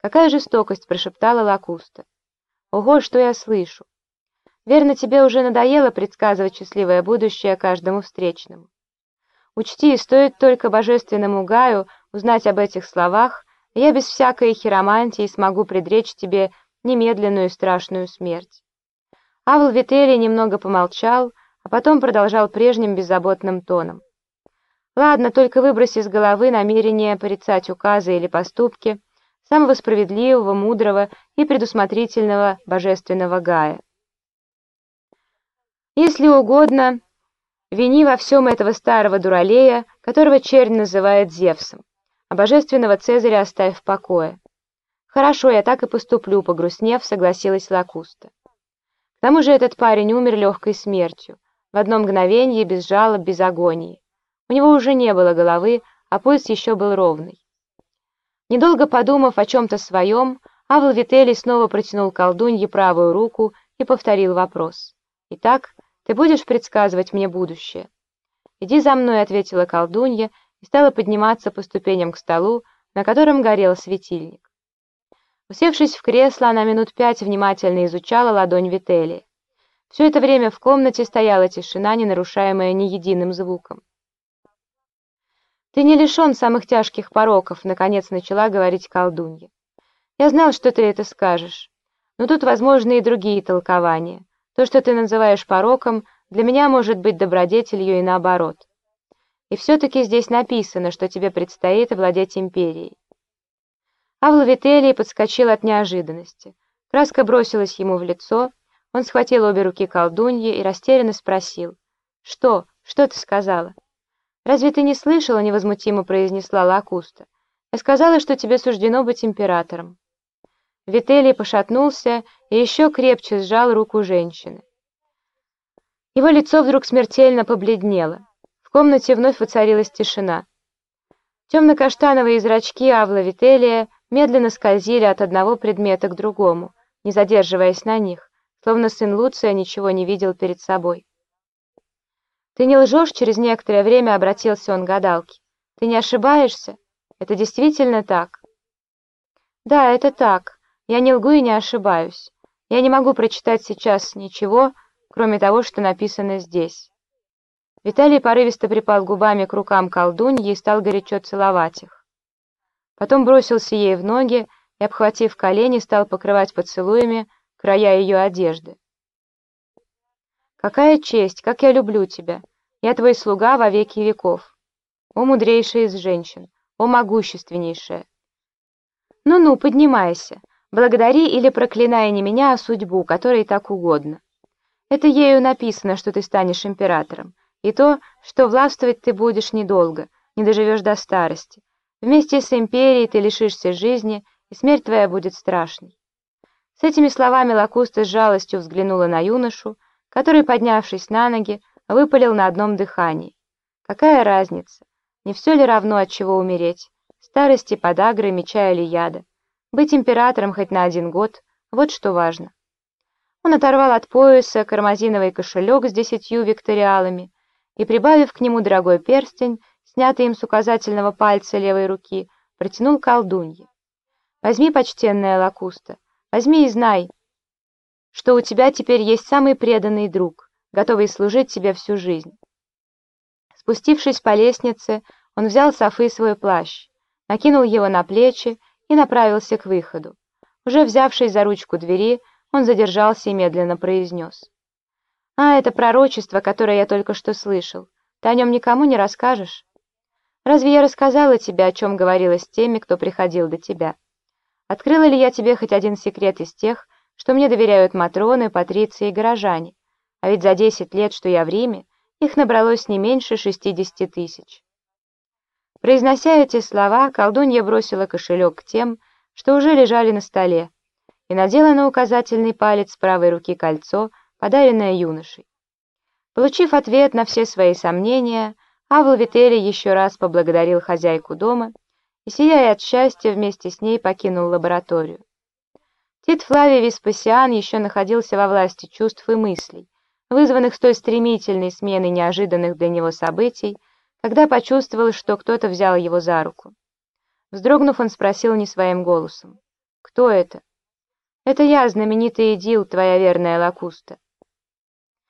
«Какая жестокость!» — прошептала Лакуста. «Ого, что я слышу! Верно, тебе уже надоело предсказывать счастливое будущее каждому встречному. Учти, стоит только божественному Гаю узнать об этих словах, я без всякой хиромантии смогу предречь тебе немедленную и страшную смерть». Авл Вителий немного помолчал, а потом продолжал прежним беззаботным тоном. «Ладно, только выбрось из головы намерение порицать указы или поступки, самого справедливого, мудрого и предусмотрительного божественного Гая. Если угодно, вини во всем этого старого дуралея, которого чернь называет Зевсом, а божественного Цезаря оставь в покое. Хорошо, я так и поступлю, погрустнев, согласилась Лакуста. К тому же этот парень умер легкой смертью, в одно мгновение, без жалоб, без агонии. У него уже не было головы, а пульс еще был ровный. Недолго подумав о чем-то своем, Авл Вителий снова протянул колдунье правую руку и повторил вопрос. «Итак, ты будешь предсказывать мне будущее?» «Иди за мной», — ответила колдунья и стала подниматься по ступеням к столу, на котором горел светильник. Усевшись в кресло, она минут пять внимательно изучала ладонь Вителия. Все это время в комнате стояла тишина, не нарушаемая ни единым звуком. «Ты не лишен самых тяжких пороков», — наконец начала говорить колдунья. «Я знал, что ты это скажешь. Но тут возможны и другие толкования. То, что ты называешь пороком, для меня может быть добродетелью и наоборот. И все-таки здесь написано, что тебе предстоит овладеть империей». Авл Вителий подскочил от неожиданности. Краска бросилась ему в лицо, он схватил обе руки колдуньи и растерянно спросил. «Что? Что ты сказала?» «Разве ты не слышала?» — невозмутимо произнесла Лакуста. «Я сказала, что тебе суждено быть императором». Вителий пошатнулся и еще крепче сжал руку женщины. Его лицо вдруг смертельно побледнело. В комнате вновь воцарилась тишина. Темно-каштановые зрачки Авла Вителия медленно скользили от одного предмета к другому, не задерживаясь на них, словно сын Луция ничего не видел перед собой. «Ты не лжешь?» — через некоторое время обратился он к гадалке. «Ты не ошибаешься? Это действительно так?» «Да, это так. Я не лгу и не ошибаюсь. Я не могу прочитать сейчас ничего, кроме того, что написано здесь». Виталий порывисто припал губами к рукам колдуньи и стал горячо целовать их. Потом бросился ей в ноги и, обхватив колени, стал покрывать поцелуями края ее одежды. Какая честь, как я люблю тебя! Я твой слуга во веки веков. О, мудрейшая из женщин! О, могущественнейшая! Ну-ну, поднимайся. Благодари или проклинай не меня, а судьбу, которой так угодно. Это ею написано, что ты станешь императором, и то, что властвовать ты будешь недолго, не доживешь до старости. Вместе с империей ты лишишься жизни, и смерть твоя будет страшной. С этими словами Лакуста с жалостью взглянула на юношу, который, поднявшись на ноги, выпалил на одном дыхании. Какая разница? Не все ли равно, от чего умереть? Старости, подагры, меча или яда? Быть императором хоть на один год — вот что важно. Он оторвал от пояса кармазиновый кошелек с десятью викториалами и, прибавив к нему дорогой перстень, снятый им с указательного пальца левой руки, протянул колдунье. «Возьми, почтенная Лакуста, возьми и знай, что у тебя теперь есть самый преданный друг, готовый служить тебе всю жизнь. Спустившись по лестнице, он взял с свой плащ, накинул его на плечи и направился к выходу. Уже взявшись за ручку двери, он задержался и медленно произнес. «А, это пророчество, которое я только что слышал. Ты о нем никому не расскажешь?» «Разве я рассказала тебе, о чем говорила с теми, кто приходил до тебя? Открыла ли я тебе хоть один секрет из тех, что мне доверяют матроны, патриции и горожане, а ведь за 10 лет, что я в Риме, их набралось не меньше 60 тысяч. Произнося эти слова, колдунья бросила кошелек к тем, что уже лежали на столе, и надела на указательный палец правой руки кольцо, подаренное юношей. Получив ответ на все свои сомнения, Авл Вителли еще раз поблагодарил хозяйку дома и, сияя от счастья, вместе с ней покинул лабораторию. Тит Флавий Веспасиан еще находился во власти чувств и мыслей, вызванных столь стремительной сменой неожиданных для него событий, когда почувствовал, что кто-то взял его за руку. Вздрогнув, он спросил не своим голосом. Кто это? Это я, знаменитый Эдил, твоя верная лакуста.